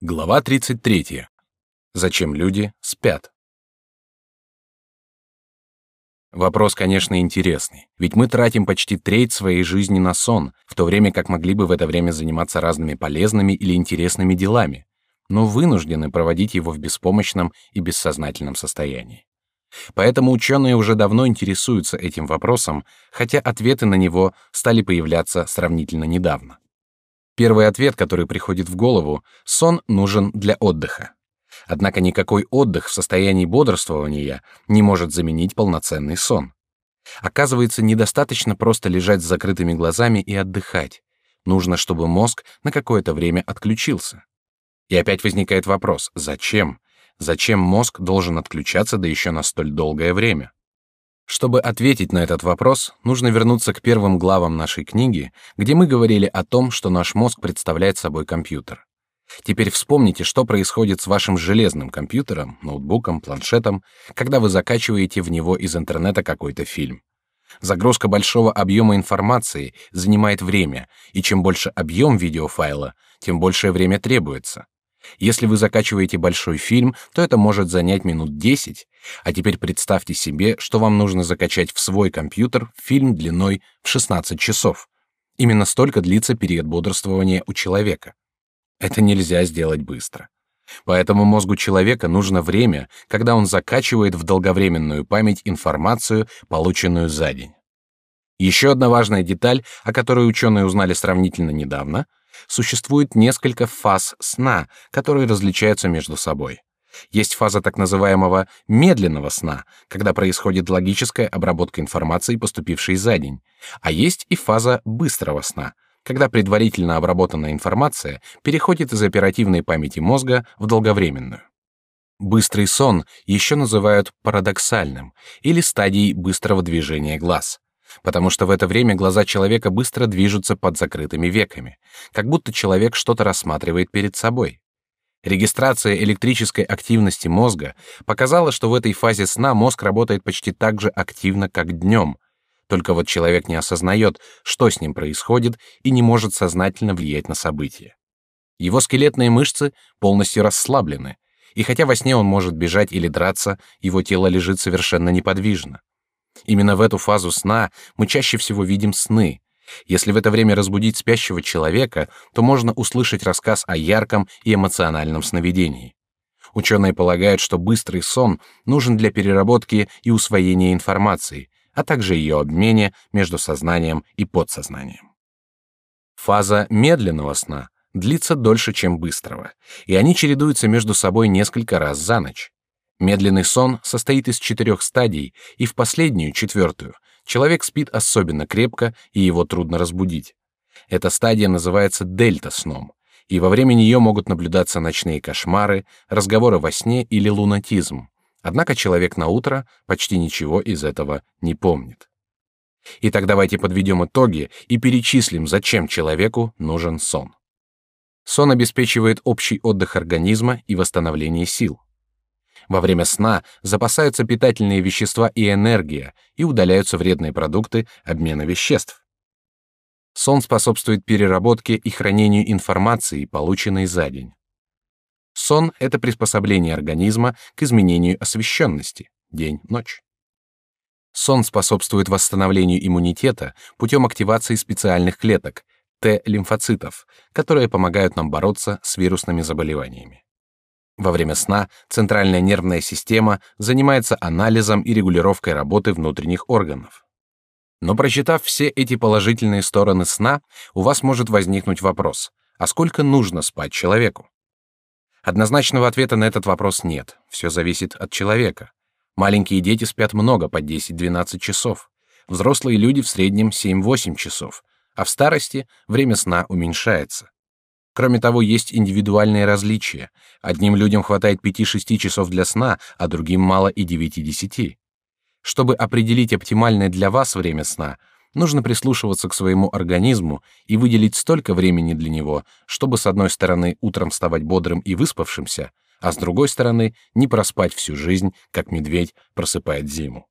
Глава 33. Зачем люди спят? Вопрос, конечно, интересный, ведь мы тратим почти треть своей жизни на сон, в то время как могли бы в это время заниматься разными полезными или интересными делами, но вынуждены проводить его в беспомощном и бессознательном состоянии. Поэтому ученые уже давно интересуются этим вопросом, хотя ответы на него стали появляться сравнительно недавно. Первый ответ, который приходит в голову, сон нужен для отдыха. Однако никакой отдых в состоянии бодрствования не может заменить полноценный сон. Оказывается, недостаточно просто лежать с закрытыми глазами и отдыхать. Нужно, чтобы мозг на какое-то время отключился. И опять возникает вопрос: зачем? Зачем мозг должен отключаться да еще на столь долгое время? Чтобы ответить на этот вопрос, нужно вернуться к первым главам нашей книги, где мы говорили о том, что наш мозг представляет собой компьютер. Теперь вспомните, что происходит с вашим железным компьютером, ноутбуком, планшетом, когда вы закачиваете в него из интернета какой-то фильм. Загрузка большого объема информации занимает время, и чем больше объем видеофайла, тем большее время требуется. Если вы закачиваете большой фильм, то это может занять минут 10, а теперь представьте себе, что вам нужно закачать в свой компьютер фильм длиной в 16 часов. Именно столько длится период бодрствования у человека. Это нельзя сделать быстро. Поэтому мозгу человека нужно время, когда он закачивает в долговременную память информацию, полученную за день. Еще одна важная деталь, о которой ученые узнали сравнительно недавно, существует несколько фаз сна, которые различаются между собой. Есть фаза так называемого медленного сна, когда происходит логическая обработка информации, поступившей за день, а есть и фаза быстрого сна, когда предварительно обработанная информация переходит из оперативной памяти мозга в долговременную. Быстрый сон еще называют парадоксальным или стадией быстрого движения глаз потому что в это время глаза человека быстро движутся под закрытыми веками, как будто человек что-то рассматривает перед собой. Регистрация электрической активности мозга показала, что в этой фазе сна мозг работает почти так же активно, как днем. Только вот человек не осознает, что с ним происходит, и не может сознательно влиять на события. Его скелетные мышцы полностью расслаблены, и хотя во сне он может бежать или драться, его тело лежит совершенно неподвижно. Именно в эту фазу сна мы чаще всего видим сны. Если в это время разбудить спящего человека, то можно услышать рассказ о ярком и эмоциональном сновидении. Ученые полагают, что быстрый сон нужен для переработки и усвоения информации, а также ее обмене между сознанием и подсознанием. Фаза медленного сна длится дольше, чем быстрого, и они чередуются между собой несколько раз за ночь. Медленный сон состоит из четырех стадий, и в последнюю, четвертую, человек спит особенно крепко, и его трудно разбудить. Эта стадия называется дельта-сном, и во время нее могут наблюдаться ночные кошмары, разговоры во сне или лунатизм. Однако человек на утро почти ничего из этого не помнит. Итак, давайте подведем итоги и перечислим, зачем человеку нужен сон. Сон обеспечивает общий отдых организма и восстановление сил. Во время сна запасаются питательные вещества и энергия, и удаляются вредные продукты обмена веществ. Сон способствует переработке и хранению информации, полученной за день. Сон — это приспособление организма к изменению освещенности день-ночь. Сон способствует восстановлению иммунитета путем активации специальных клеток Т-лимфоцитов, которые помогают нам бороться с вирусными заболеваниями. Во время сна центральная нервная система занимается анализом и регулировкой работы внутренних органов. Но прочитав все эти положительные стороны сна, у вас может возникнуть вопрос: а сколько нужно спать человеку? Однозначного ответа на этот вопрос нет. Все зависит от человека. Маленькие дети спят много, по 10-12 часов. Взрослые люди в среднем 7-8 часов, а в старости время сна уменьшается. Кроме того, есть индивидуальные различия. Одним людям хватает 5-6 часов для сна, а другим мало и 9-10. Чтобы определить оптимальное для вас время сна, нужно прислушиваться к своему организму и выделить столько времени для него, чтобы с одной стороны утром вставать бодрым и выспавшимся, а с другой стороны не проспать всю жизнь, как медведь просыпает зиму.